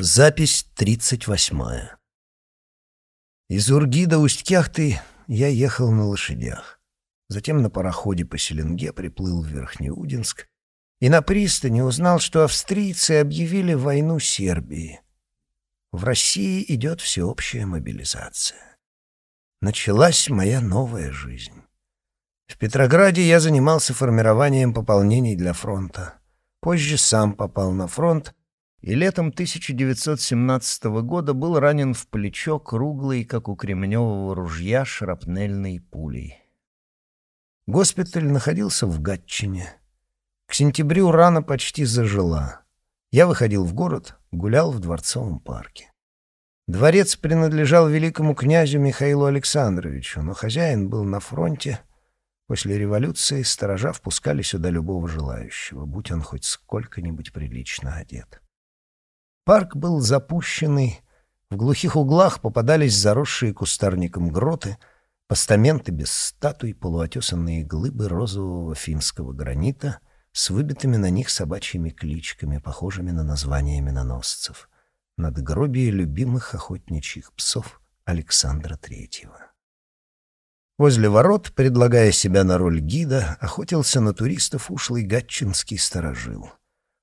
Запись тридцать восьмая. Из Урги до Усть-Кяхты я ехал на лошадях. Затем на пароходе по Селенге приплыл в Верхнеудинск и на пристани узнал, что австрийцы объявили войну Сербии. В России идет всеобщая мобилизация. Началась моя новая жизнь. В Петрограде я занимался формированием пополнений для фронта. Позже сам попал на фронт и летом 1917 года был ранен в плечо круглой, как у кремневого ружья, шрапнельной пулей. Госпиталь находился в Гатчине. К сентябрю рана почти зажила. Я выходил в город, гулял в Дворцовом парке. Дворец принадлежал великому князю Михаилу Александровичу, но хозяин был на фронте. После революции сторожа впускали сюда любого желающего, будь он хоть сколько-нибудь прилично одет. Парк был запущенный, в глухих углах попадались заросшие кустарником гроты, постаменты без статуй, полуотесанные глыбы розового финского гранита с выбитыми на них собачьими кличками, похожими на названия миноносцев, надгробие любимых охотничьих псов Александра Третьего. Возле ворот, предлагая себя на роль гида, охотился на туристов ушлый гатчинский сторожил.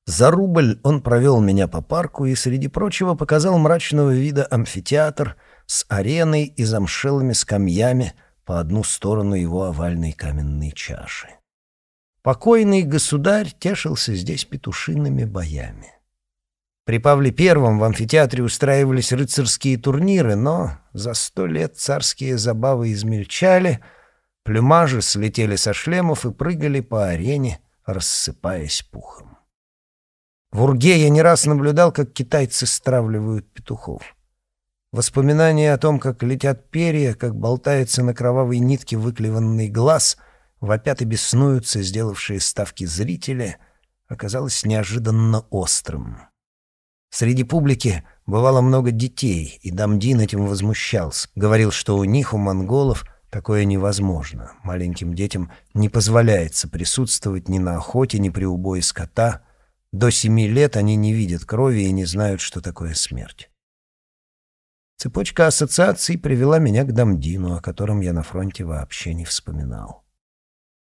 За рубль он провел меня по парку и, среди прочего, показал мрачного вида амфитеатр с ареной и замшелыми скамьями по одну сторону его овальной каменной чаши. Покойный государь тешился здесь петушиными боями. При Павле Первом в амфитеатре устраивались рыцарские турниры, но за сто лет царские забавы измельчали, плюмажи слетели со шлемов и прыгали по арене, рассыпаясь пухом. В Урге я не раз наблюдал, как китайцы стравливают петухов. Воспоминания о том, как летят перья, как болтается на кровавой нитке выклеванный глаз, вопят и беснуются сделавшие ставки зрители, оказалось неожиданно острым. Среди публики бывало много детей, и Дамдин этим возмущался. Говорил, что у них, у монголов, такое невозможно. Маленьким детям не позволяется присутствовать ни на охоте, ни при убое скота — до семи лет они не видят крови и не знают, что такое смерть. Цепочка ассоциаций привела меня к Дамдину, о котором я на фронте вообще не вспоминал.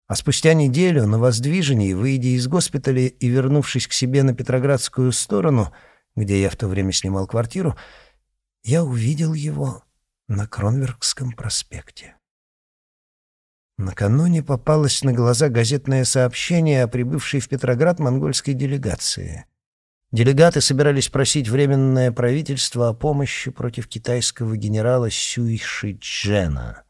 А спустя неделю на воздвижении, выйдя из госпиталя и вернувшись к себе на Петроградскую сторону, где я в то время снимал квартиру, я увидел его на Кронверкском проспекте. Накануне попалось на глаза газетное сообщение о прибывшей в Петроград монгольской делегации. Делегаты собирались просить Временное правительство о помощи против китайского генерала Сюй Шиджена,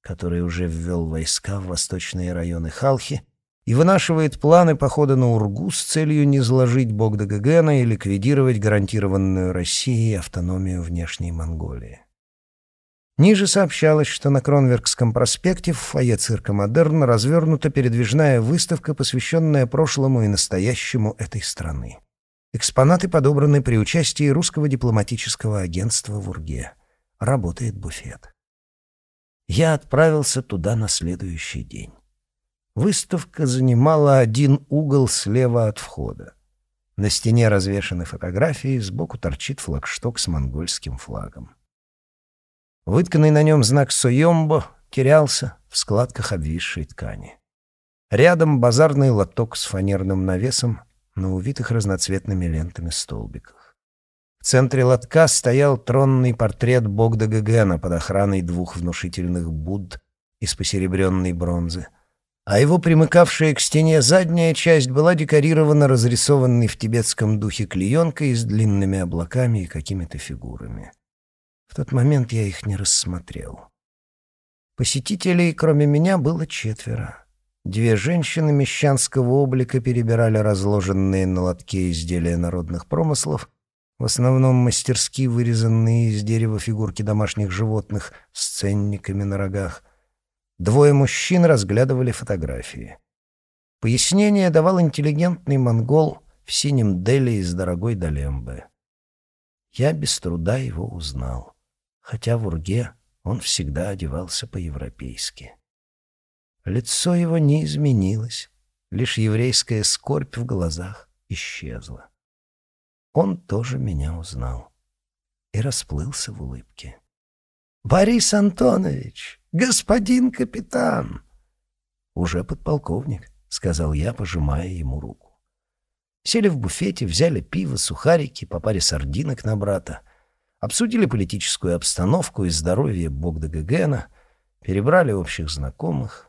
который уже ввел войска в восточные районы Халхи и вынашивает планы похода на Ургу с целью не сложить Богдагагена и ликвидировать гарантированную Россией автономию внешней Монголии. Ниже сообщалось, что на Кронверкском проспекте в фойе цирка «Модерн» развернута передвижная выставка, посвященная прошлому и настоящему этой страны. Экспонаты подобраны при участии русского дипломатического агентства в Урге. Работает буфет. Я отправился туда на следующий день. Выставка занимала один угол слева от входа. На стене развешаны фотографии, сбоку торчит флагшток с монгольским флагом. Вытканный на нем знак «Сойомбо» терялся в складках обвисшей ткани. Рядом базарный лоток с фанерным навесом на увитых разноцветными лентами столбиках. В центре лотка стоял тронный портрет Богда Гагена под охраной двух внушительных Будд из посеребренной бронзы, а его примыкавшая к стене задняя часть была декорирована разрисованной в тибетском духе клеенкой с длинными облаками и какими-то фигурами. В тот момент я их не рассмотрел. Посетителей, кроме меня, было четверо. Две женщины мещанского облика перебирали разложенные на лотке изделия народных промыслов, в основном мастерски вырезанные из дерева фигурки домашних животных с ценниками на рогах. Двое мужчин разглядывали фотографии. Пояснение давал интеллигентный монгол в синем деле из дорогой Далембы. Я без труда его узнал хотя в Урге он всегда одевался по-европейски. Лицо его не изменилось, лишь еврейская скорбь в глазах исчезла. он тоже меня узнал и расплылся в улыбке. «Борис Антонович, господин капитан!» «Уже подполковник», — сказал я, пожимая ему руку. Сели в буфете, взяли пиво, сухарики, по паре сардинок на брата, обсудили политическую обстановку и здоровье Богда Гагена, перебрали общих знакомых.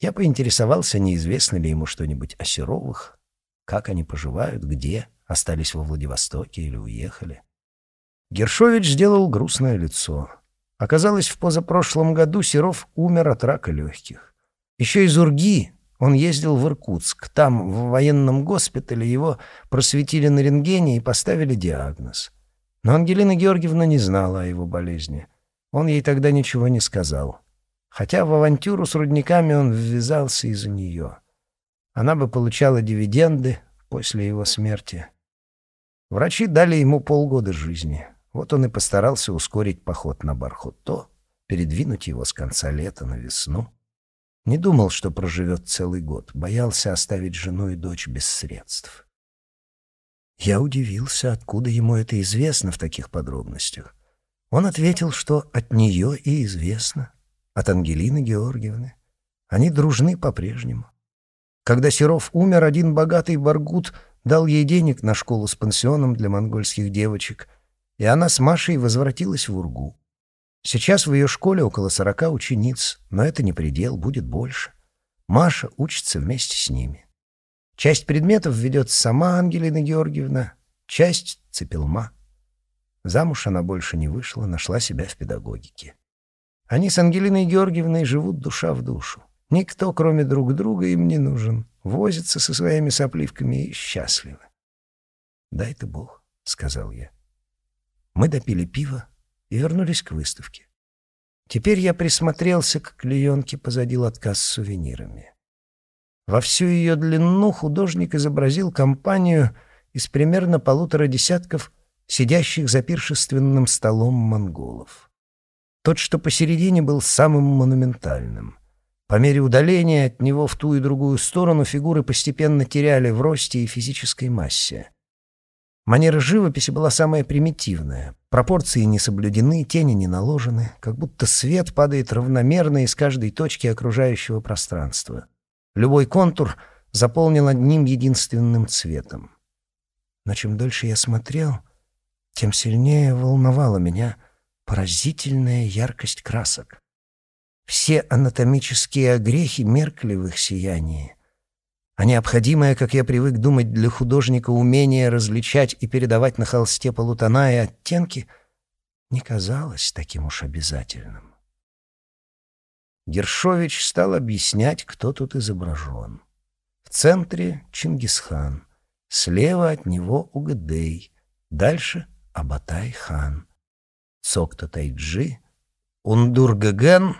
Я поинтересовался, неизвестно ли ему что-нибудь о Серовых, как они поживают, где, остались во Владивостоке или уехали. Гершович сделал грустное лицо. Оказалось, в позапрошлом году Серов умер от рака легких. Еще из Урги он ездил в Иркутск. Там, в военном госпитале, его просветили на рентгене и поставили диагноз. Но Ангелина Георгиевна не знала о его болезни. Он ей тогда ничего не сказал. Хотя в авантюру с рудниками он ввязался из-за нее. Она бы получала дивиденды после его смерти. Врачи дали ему полгода жизни. Вот он и постарался ускорить поход на Бархото, передвинуть его с конца лета на весну. Не думал, что проживет целый год, боялся оставить жену и дочь без средств. Я удивился, откуда ему это известно в таких подробностях. Он ответил, что от нее и известно, от Ангелины Георгиевны. Они дружны по-прежнему. Когда Серов умер, один богатый баргут дал ей денег на школу с пансионом для монгольских девочек — и она с Машей возвратилась в Ургу. Сейчас в ее школе около сорока учениц, но это не предел, будет больше. Маша учится вместе с ними. Часть предметов ведет сама Ангелина Георгиевна, часть — Цепелма. Замуж она больше не вышла, нашла себя в педагогике. Они с Ангелиной Георгиевной живут душа в душу. Никто, кроме друг друга, им не нужен. Возятся со своими сопливками и счастливы. «Дай ты Бог», — сказал я. Мы допили пиво и вернулись к выставке. Теперь я присмотрелся к клеенке позади лотка с сувенирами. Во всю ее длину художник изобразил компанию из примерно полутора десятков сидящих за пиршественным столом монголов. Тот, что посередине, был самым монументальным. По мере удаления от него в ту и другую сторону фигуры постепенно теряли в росте и физической массе. Манера живописи была самая примитивная. Пропорции не соблюдены, тени не наложены, как будто свет падает равномерно из каждой точки окружающего пространства. Любой контур заполнен одним единственным цветом. Но чем дольше я смотрел, тем сильнее волновала меня поразительная яркость красок. Все анатомические огрехи меркли в их сиянии а необходимое, как я привык думать для художника, умение различать и передавать на холсте полутона и оттенки, не казалось таким уж обязательным. Гершович стал объяснять, кто тут изображен. В центре — Чингисхан, слева от него — Угадей, дальше — Абатай-хан, Цокта-Тайджи, Ундур-Гаген,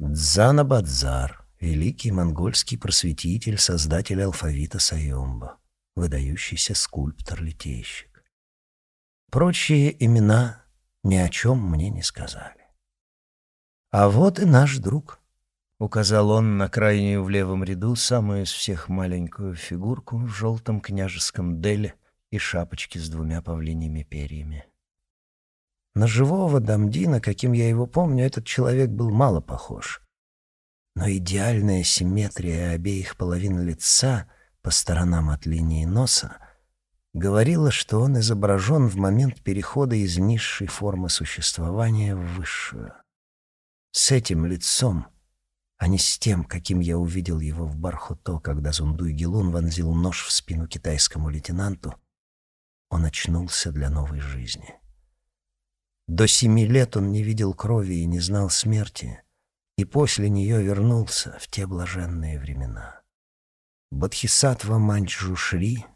Дзана-Бадзар великий монгольский просветитель, создатель алфавита Сайомба, выдающийся скульптор-литейщик. Прочие имена ни о чем мне не сказали. «А вот и наш друг», — указал он на крайнюю в левом ряду самую из всех маленькую фигурку в желтом княжеском деле и шапочке с двумя павлиньими перьями. На живого Дамдина, каким я его помню, этот человек был мало похож но идеальная симметрия обеих половин лица по сторонам от линии носа говорила, что он изображен в момент перехода из низшей формы существования в высшую. С этим лицом, а не с тем, каким я увидел его в Бархуто, когда Зундуй Гелун вонзил нож в спину китайскому лейтенанту, он очнулся для новой жизни. До семи лет он не видел крови и не знал смерти — и после нее вернулся в те блаженные времена. Бодхисаттва Манчжушри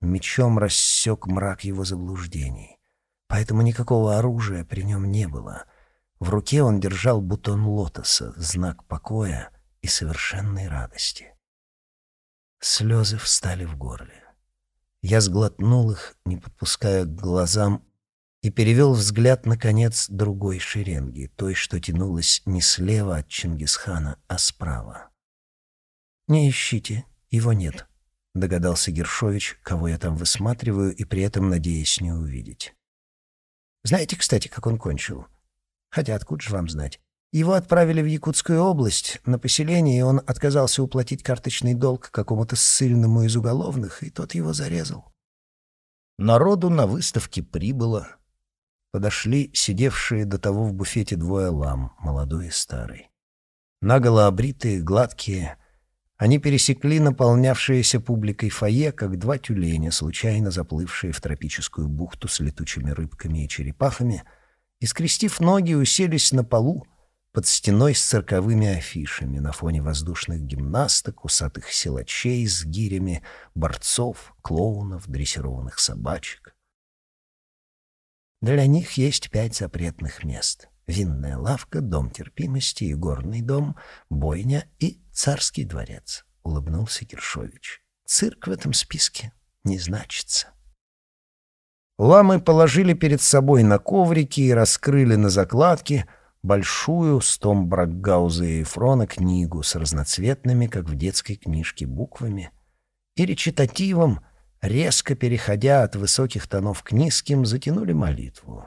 мечом рассек мрак его заблуждений, поэтому никакого оружия при нем не было. В руке он держал бутон лотоса, знак покоя и совершенной радости. Слезы встали в горле. Я сглотнул их, не подпуская к глазам и перевел взгляд, наконец, другой шеренги, той, что тянулась не слева от Чингисхана, а справа. «Не ищите, его нет», — догадался Гершович, кого я там высматриваю, и при этом надеясь не увидеть. Знаете, кстати, как он кончил? Хотя откуда же вам знать? Его отправили в Якутскую область на поселение, и он отказался уплатить карточный долг какому-то ссыльному из уголовных, и тот его зарезал. Народу на выставке прибыло. Подошли сидевшие до того в буфете двое лам, молодой и старый. Наголо обритые, гладкие, они пересекли наполнявшееся публикой фойе, как два тюленя, случайно заплывшие в тропическую бухту с летучими рыбками и черепахами, и, скрестив ноги, уселись на полу, под стеной с цирковыми афишами на фоне воздушных гимнасток, усатых силачей с гирями, борцов, клоунов, дрессированных собачек. Для них есть пять запретных мест. Винная лавка, дом терпимости, игорный дом, бойня и царский дворец, — улыбнулся Киршович. Цирк в этом списке не значится. Ламы положили перед собой на коврики и раскрыли на закладке — большую с том Бракгауза и Фрона книгу с разноцветными, как в детской книжке, буквами и речитативом, резко переходя от высоких тонов к низким, затянули молитву.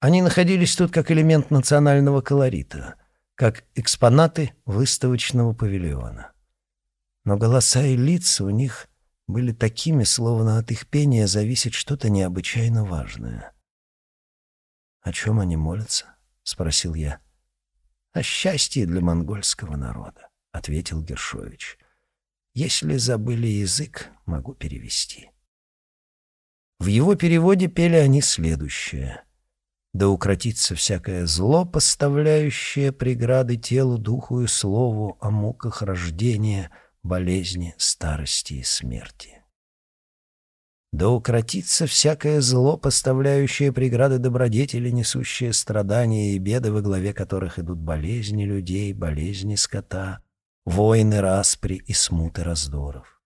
Они находились тут как элемент национального колорита, как экспонаты выставочного павильона. Но голоса и лица у них были такими, словно от их пения зависит что-то необычайно важное. О чем они молятся? — спросил я. «О счастье для монгольского народа», — ответил Гершович. «Если забыли язык, могу перевести». В его переводе пели они следующее. «Да укротится всякое зло, поставляющее преграды телу, духу и слову о муках рождения, болезни, старости и смерти». Да укротится всякое зло, поставляющее преграды добродетели, несущее страдания и беды, во главе которых идут болезни людей, болезни скота, войны, распри и смуты раздоров.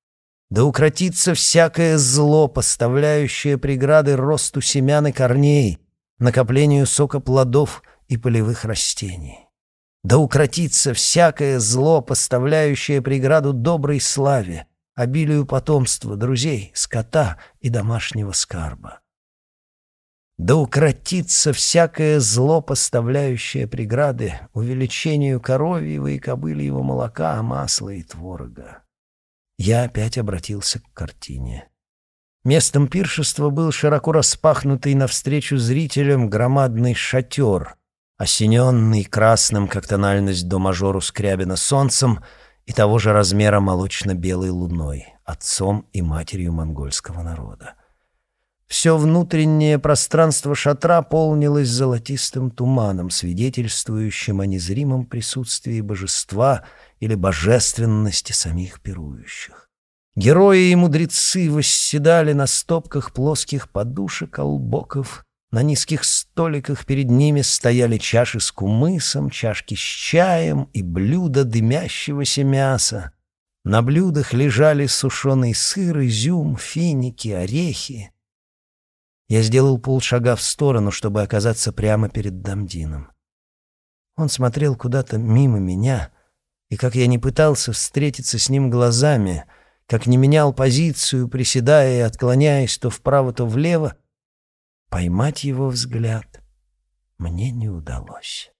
Да укротится всякое зло, поставляющее преграды росту семян и корней, накоплению сока плодов и полевых растений. Да укротится всякое зло, поставляющее преграду доброй славе, обилию потомства, друзей, скота и домашнего скарба. Да укротится всякое зло, поставляющее преграды увеличению коровьего и кобыльего молока, масла и творога. Я опять обратился к картине. Местом пиршества был широко распахнутый навстречу зрителям громадный шатер, осененный красным, как тональность до мажору Скрябина, солнцем — и того же размера молочно-белой луной, отцом и матерью монгольского народа. Все внутреннее пространство шатра полнилось золотистым туманом, свидетельствующим о незримом присутствии божества или божественности самих пирующих. Герои и мудрецы восседали на стопках плоских подушек, албоков на низких столиках перед ними стояли чаши с кумысом, чашки с чаем и блюда дымящегося мяса. На блюдах лежали сушеный сыр, изюм, финики, орехи. Я сделал полшага в сторону, чтобы оказаться прямо перед Дамдином. Он смотрел куда-то мимо меня, и как я не пытался встретиться с ним глазами, как не менял позицию, приседая и отклоняясь то вправо, то влево, Поймать его взгляд мне не удалось.